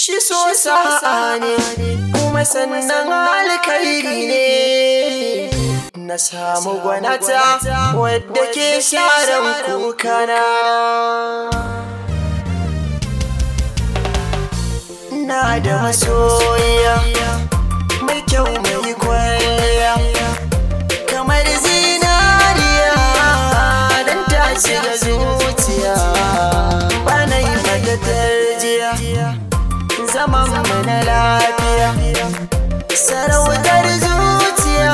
Shi so sa'a ne kuma sannan alkairi ne. Na samu gwanata wadda ke sharan kukana. Na da masoya mai kyau mai kwalliya zaman mu na lafiya. Sarautar zuciya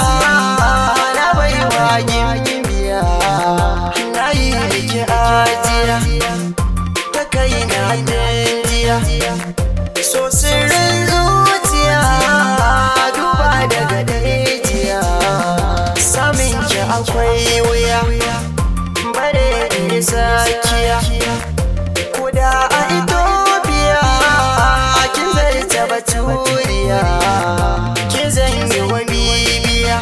na bai wa gimbiya na yi miki ajiya ta kai na danjiya so sirrin zarta baturiya. Kin zan yi wa bibiya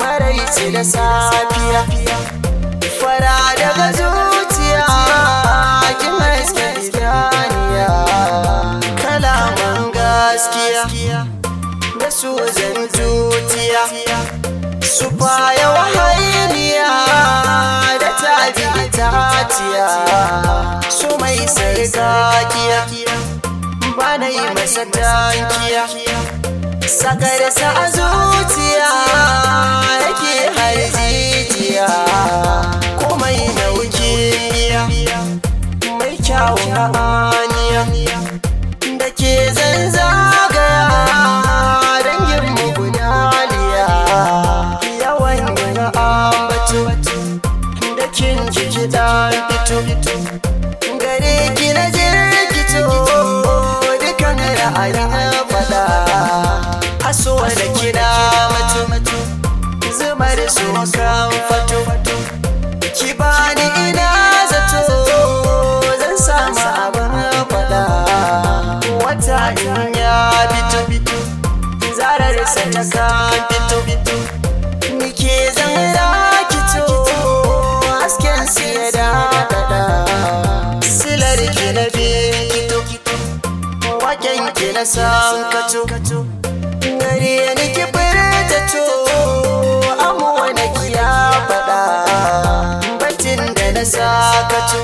maraice da safiya. Fara daga zuciya kin haske idaniya kalaman gaskiya da su zan tutiya su baya wahainiya da tabi tatiya su mai sarkakiya. Ba na yi masa tankiya sakar sa a zuciya yake har jijiya komai na wukiya mai kyawun aniya da ke zanzagaya da kin jiki gare ki na jirgito ra'ayin fada aso da kina mato zumar su kan fato ki bani ina zato zan samu abin fada wata in ya fito zarar sa ta kan fito nike zan san kato. Gare ni ki furta to amuwa na ki ya faɗa. Batin da na sakato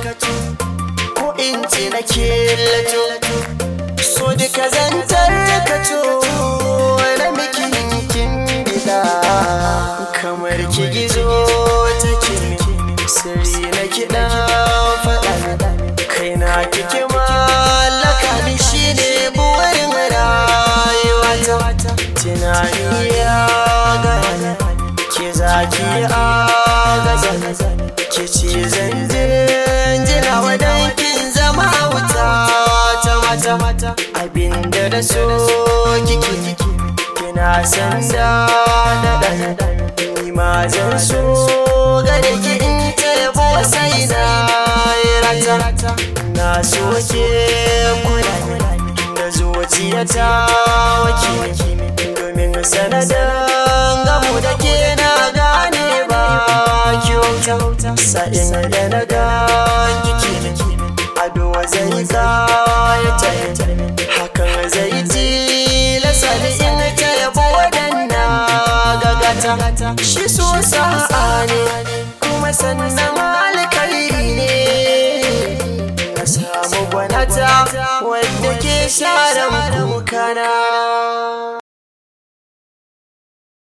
ko in ce na killato so duka zantar kato na miki ya gane ke zaki a gaza ke ce zan jina wadankin zama wuta ta mata abin da da so kike kina san da da ni ma zan so gare ki in ta yabo sai na rata na so ke kula zuciyata. Wake domin sanadin gamu da ke na gane ba. Kyauta sa'in da na ga kike ado zai kayata hakan zai tilasa da in ta yabo wadanna gagata. Shi so sa'a ne kuma sannan mugunata wadda ke share kukana